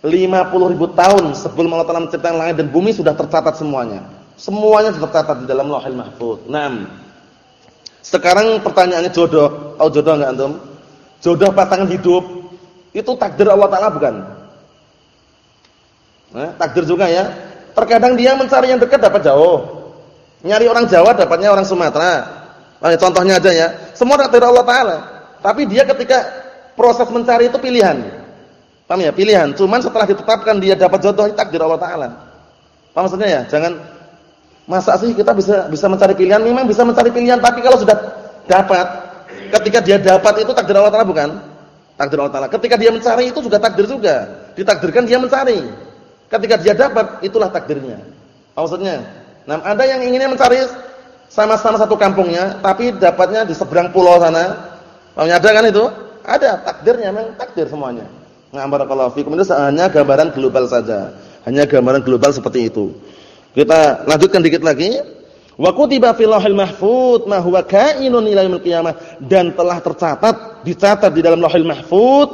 50 ribu tahun sebelum Allah taala menciptakan langit dan bumi sudah tercatat semuanya semuanya tercatat di dalam Lauhul Mahfuz. Naam. Sekarang pertanyaannya jodoh. Tahu jodoh enggak antum? Jodoh pasangan hidup itu takdir Allah taala bukan? Nah, takdir juga ya. Terkadang dia mencari yang dekat dapat jauh. Nyari orang Jawa dapatnya orang Sumatera. Nah, contohnya aja ya. Semua takdir Allah taala. Tapi dia ketika proses mencari itu pilihan. Paham ya? Pilihan. Cuman setelah ditetapkan dia dapat jodoh itu takdir Allah taala. Maksudnya ya? Jangan Masa sih kita bisa bisa mencari pilihan? Memang bisa mencari pilihan, tapi kalau sudah dapat. Ketika dia dapat itu takdir Allah Taala bukan? Takdir Allah Taala. Ketika dia mencari itu juga takdir juga. Ditakdirkan dia mencari. Ketika dia dapat itulah takdirnya. Maksudnya, nah ada yang inginnya mencari sama-sama satu kampungnya, tapi dapatnya di seberang pulau sana. Maunya ada kan itu? Ada takdirnya, memang takdir semuanya. Nah, barakallahu fikum itu hanya gambaran global saja. Hanya gambaran global seperti itu. Kita lanjutkan dikit lagi. Wa kutiba fil lauhil mahfuz ma huwa kainun ila yaumil qiyamah dan telah tercatat, dicatat di dalam lauhil mahfuz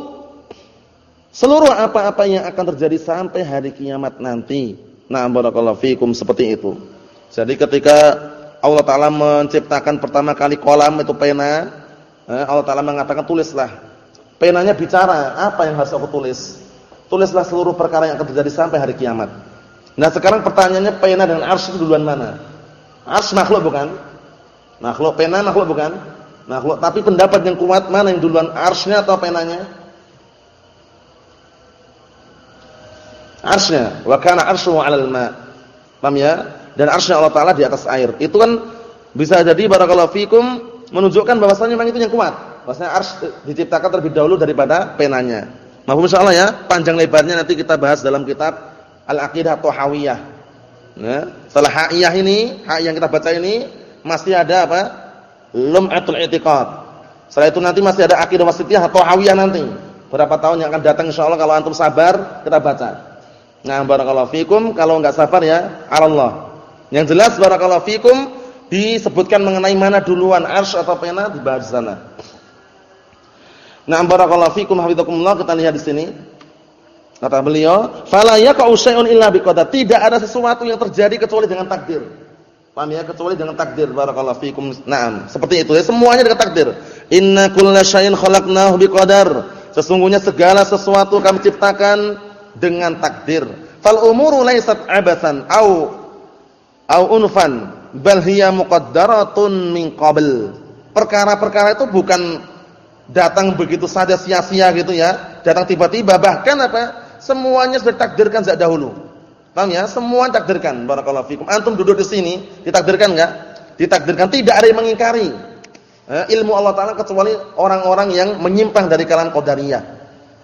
seluruh apa-apa yang akan terjadi sampai hari kiamat nanti. Nah, barakallahu fikum seperti itu. Jadi ketika Allah taala menciptakan pertama kali kolam itu pena, eh, Allah taala mengatakan tulislah. Penanya bicara, apa yang harus aku tulis? Tulislah seluruh perkara yang akan terjadi sampai hari kiamat. Nah, sekarang pertanyaannya pena dengan arsy itu duluan mana? Ars makhluk bukan? Makhluk pena makhluk bukan? Makhluk. Tapi pendapat yang kuat mana yang duluan arsnya atau penanya? Arsnya. Wa kana arsyu 'alal ma. Paham ya? Dan arsnya Allah taala di atas air. Itu kan bisa jadi barakallahu fikum menunjukkan bahwasanya memang itu yang kuat. Bahwasanya ars diciptakan terlebih dahulu daripada penanya. Mahfum insyaallah ya, panjang lebarnya nanti kita bahas dalam kitab Al-Aqidah Thahawiyah. Ya. Setelah ha'iyah ini, hak yang kita baca ini masih ada apa? Lum'atul i'tiqad. Setelah itu nanti masih ada wasitiyah atau hawiyah nanti. Berapa tahun yang akan datang insyaallah kalau antum sabar kita baca. Nah, barakallahu fikum kalau enggak sabar ya Allah. Yang jelas barakallahu fikum disebutkan mengenai mana duluan arsy atau pena dibahas di sana. Nah, barakallahu fikum hafizakumullah kita lihat di sini. Kata beliau, "Fala yaqa'u syai'un illa biqadar." Tidak ada sesuatu yang terjadi kecuali dengan takdir. Paham ya? Kecuali dengan takdir. Barakallahu fikum. Naam. Seperti itu ya, semuanya dengan takdir. Inna kulla syai'in khalaqnahu biqadar. Sesungguhnya segala sesuatu kami ciptakan dengan takdir. Fal umuru laysat abathan au au unfan, bal hiya muqaddaratun min qabl. Perkara-perkara itu bukan datang begitu saja sia-sia gitu ya. Datang tiba-tiba bahkan apa? Semuanya sudah ditakdirkan sejak dahulu. Paham ya? Semua ditakdirkan. Barakallahu fikum. Antum duduk di sini, ditakdirkan enggak? Ditakdirkan, tidak ada yang mengingkari. Eh, ilmu Allah taala kecuali orang-orang yang menyimpang dari kalangan qadariyah.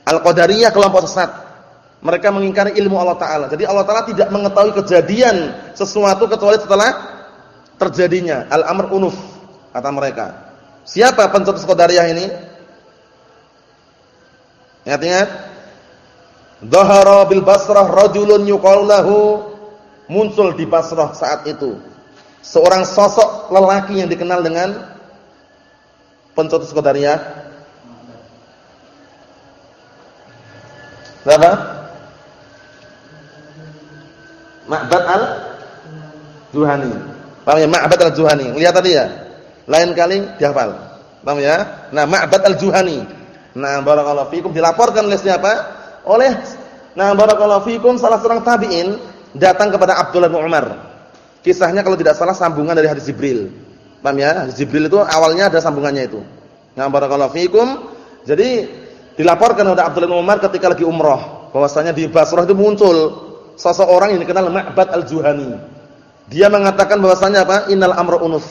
Al-qadariyah kelompok sesat. Mereka mengingkari ilmu Allah taala. Jadi Allah taala tidak mengetahui kejadian sesuatu kecuali setelah terjadinya. Al-amr unuf kata mereka. Siapa pencetus qadariyah ini? Ingat-ingat? Dhahara bil Basrah rajulun yuqalu lahu muncul di Basrah saat itu seorang sosok lelaki yang dikenal dengan pencetus qadariyah. Siapa? Ma'bad al-Juhani. Paham ya? Ma'bad al-Juhani. Lihat tadi ya. Lain kali dihafal. Paham ya? Nah, Ma'bad al-Juhani. Nah, barakallahu fikum dilaporkan oleh siapa? Oleh nah barakallahu fikum salah seorang tabi'in datang kepada Abdullah bin Umar. Kisahnya kalau tidak salah sambungan dari hadis Jibril. Paham ya? Hadis Jibril itu awalnya ada sambungannya itu. Nah barakallahu fikum. Jadi dilaporkan oleh Abdullah bin Umar ketika lagi umrah bahwasanya di Basrah itu muncul seseorang yang dikenal Ma'bad al-Juhani. Dia mengatakan bahwasanya apa? Innal amra unuf.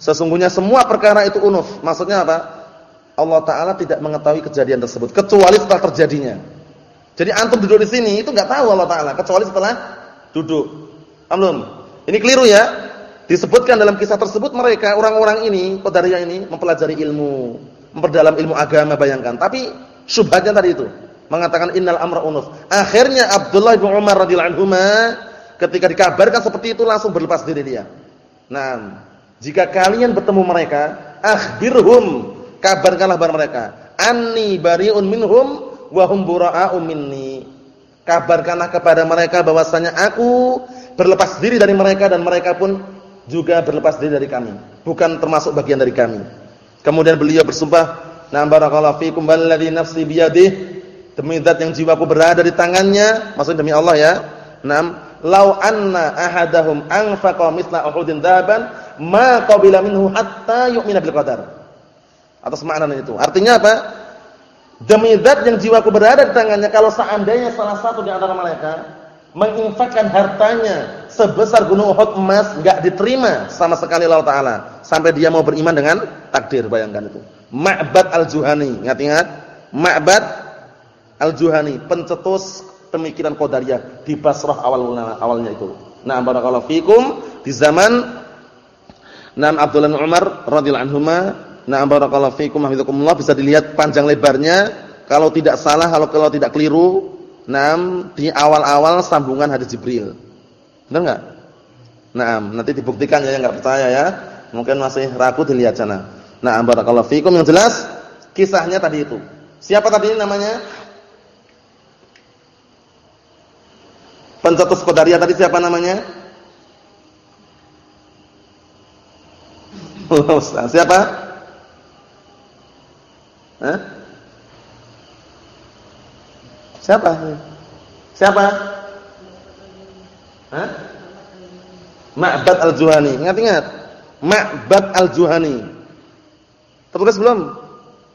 Sesungguhnya semua perkara itu unuf. Maksudnya apa? Allah Taala tidak mengetahui kejadian tersebut kecuali setelah terjadinya. Jadi antum duduk di sini itu nggak tahu Allah Taala kecuali setelah duduk. Amlum. Ini keliru ya. Disebutkan dalam kisah tersebut mereka orang-orang ini, qadariyah ini mempelajari ilmu, memperdalam ilmu agama bayangkan. Tapi syubhatnya tadi itu mengatakan innal amra unuf. Akhirnya Abdullah bin Umar radhiyallahu anhu ketika dikabarkan seperti itu langsung berlepas diri dia. Nah, jika kalian bertemu mereka, akhbirhum kabarkanlah kepada mereka. Anni bariun minhum wa hum buraa'u minni. Kabarkanlah kepada mereka bahwasanya aku berlepas diri dari mereka dan mereka pun juga berlepas diri dari kami. Bukan termasuk bagian dari kami. Kemudian beliau bersumpah na barakallahu fikum balladzi nafsi biyadihi demi zat yang jiwaku berada di tangannya maksudnya demi Allah ya. Nam lau anna ahadahum anfaqa mithla uhudin dhahaban ma qabila minhu hatta yu'mina bil qadar Atas makna itu. Artinya apa? Demi zat yang jiwaku berada di tangannya kalau seandainya salah satu di antara mereka menginfakkan hartanya sebesar gunung Uhud emas enggak diterima sama sekali Allah taala. Sampai dia mau beriman dengan takdir bayangkan itu. Ma'bad al-Juhani ingat-ingat. Ma'bad al-Juhani pencetus pemikiran qadariyah di Basrah awal awalnya itu. Nah barakallahu fikum. Di zaman Naam Abdullah bin Umar radhiyallahu anhuma Naam barakallahu fikum hafizakumullah bisa dilihat panjang lebarnya kalau tidak salah kalau kalau tidak keliru Naam di awal-awal sambungan hadis Jibril. Benar enggak? Naam, nanti dibuktikan ya yang enggak percaya ya. Mungkin masih ragu dilihat sana. Naam barakallahu fikum yang jelas kisahnya tadi itu. Siapa tadi namanya? Pencetus Qadariyah tadi siapa namanya? siapa? Siapa? Siapa? Hah? Ma'bad al-Juhani. Ingat-ingat. Ma'bad al-Juhani. Tertulis belum?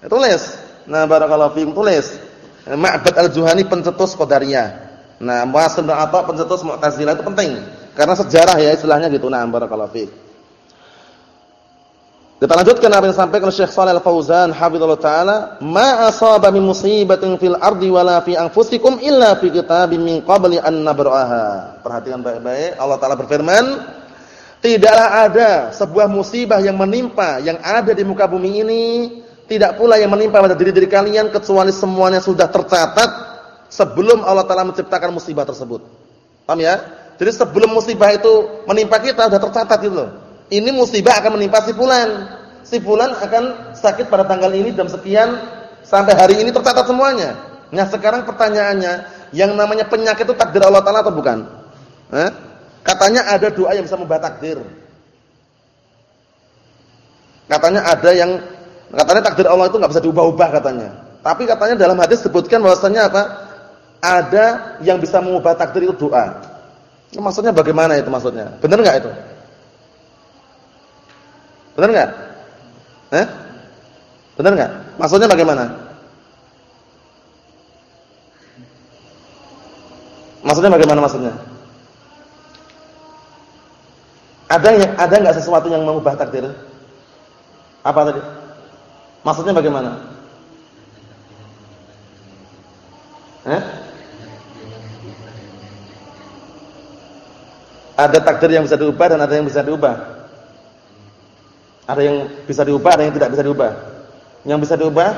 Ya, tulis. Nah, barakallahu fiikum tulis. Ma'bad al-Juhani pencetus Qadariyah. Nah, Muhammad bin Atha pencetus Mu'tazilah itu penting. Karena sejarah ya istilahnya gitu. Nah, barakallahu fiikum. Kita lanjutkan apa yang disampaikan Syekh Shalal Al-Fauzan hafizallahu taala, "Ma asaba min musibatin fil ardi wala fi anfusikum illa fi kitabim min qabli an nabraha." Perhatikan baik-baik, Allah taala berfirman, "Tidaklah ada sebuah musibah yang menimpa yang ada di muka bumi ini, tidak pula yang menimpa pada diri-diri kalian kecuali semuanya sudah tercatat sebelum Allah taala menciptakan musibah tersebut." Paham ya? Jadi sebelum musibah itu menimpa kita sudah tercatat gitu loh ini musibah akan menimpa si fulan. Si fulan akan sakit pada tanggal ini jam sekian sampai hari ini tercatat semuanya. Nah, sekarang pertanyaannya, yang namanya penyakit itu takdir Allah taala atau bukan? Eh? Katanya ada doa yang bisa mengubah takdir. Katanya ada yang katanya takdir Allah itu nggak bisa diubah-ubah katanya. Tapi katanya dalam hadis sebutkan bahwasanya apa? Ada yang bisa mengubah takdir itu doa. Maksudnya bagaimana itu maksudnya? Benar nggak itu? Benar enggak? Eh? Benar enggak? Maksudnya bagaimana? Maksudnya bagaimana maksudnya? Ada yang ada enggak sesuatu yang mengubah takdir? Apa tadi? Maksudnya bagaimana? Eh? Ada takdir yang bisa diubah dan ada yang bisa diubah. Ada yang bisa diubah, ada yang tidak bisa diubah. Yang bisa diubah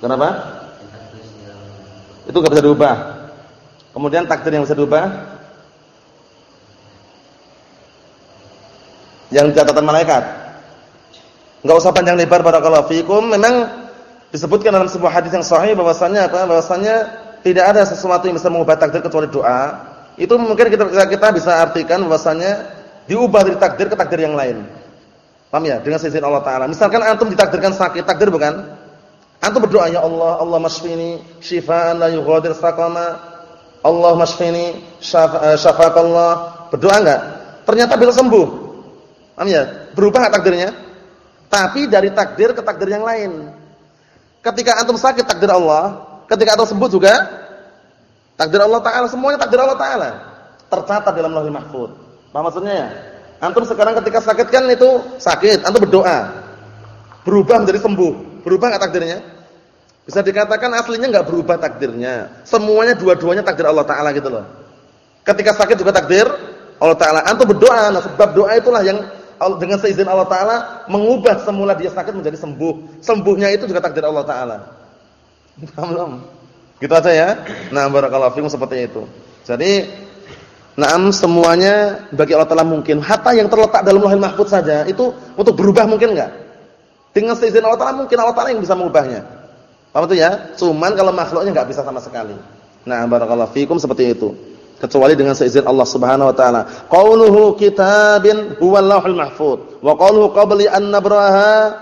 Kenapa? Itu enggak bisa diubah. Kemudian takdir yang bisa diubah yang catatan malaikat. Enggak usah panjang lebar barakallahu fikum. Memang disebutkan dalam sebuah hadis yang sahih bahwasanya apa? Bahwasanya tidak ada sesuatu yang bisa mengubah takdir kecuali doa. Itu mungkin kita kita bisa artikan bahwasanya diubah dari takdir ke takdir yang lain. Paham ya? Dengan seizin Allah taala. Misalkan antum ditakdirkan sakit, takdir bukan? Antum berdoa ya Allah, Allah masfini syifaan la yughadir saqama. Allah masfini syafaqallah. Eh, berdoa enggak? Ternyata bisa sembuh. Paham ya? Berubah enggak takdirnya? Tapi dari takdir ke takdir yang lain. Ketika antum sakit takdir Allah, ketika antum sembuh juga Takdir Allah Taala semuanya takdir Allah Taala. Tercatat dalam Lauhul Mahfuz. Apa maksudnya ya? Antum sekarang ketika sakit kan itu sakit, antum berdoa. Berubah menjadi sembuh. Berubah enggak takdirnya? Bisa dikatakan aslinya enggak berubah takdirnya. Semuanya dua-duanya takdir Allah Taala gitu loh. Ketika sakit juga takdir Allah Taala. Antum berdoa, nah sebab doa itulah yang dengan seizin Allah Taala mengubah semula dia sakit menjadi sembuh. Sembuhnya itu juga takdir Allah Taala. Paham belum? Gitu aja ya. Nah, barakallahu fikum seperti itu. Jadi, na'am semuanya bagi Allah Taala mungkin. Hatta yang terletak dalam Lauhul Mahfuz saja itu untuk berubah mungkin enggak? Dengan seizin Allah Taala mungkin Allah Taala yang bisa mengubahnya. Paham itu ya? Cuman kalau makhluknya enggak bisa sama sekali. Nah, barakallahu fikum seperti itu. Kecuali dengan seizin Allah Subhanahu wa taala. Qauluhu kitabin huwal lauhul mahfuz wa qauluhu qabli an nabraha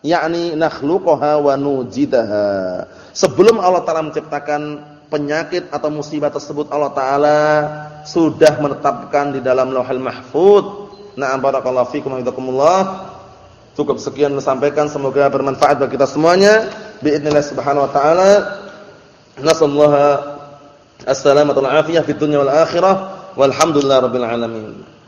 yakni nakhluquha wa nujidaha. Sebelum Allah Ta'ala menciptakan penyakit atau musibah tersebut Allah Ta'ala sudah menetapkan di dalam lauhal mahfud. Na'am barakallahu fikum wa'idakumullah Cukup sekian disampaikan semoga bermanfaat bagi kita semuanya. bi'idnillah subhanahu wa ta'ala. Nasallaha assalamatul afiyah fid dunya wal akhirah. Walhamdulillah rabbil alamin.